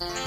Bye.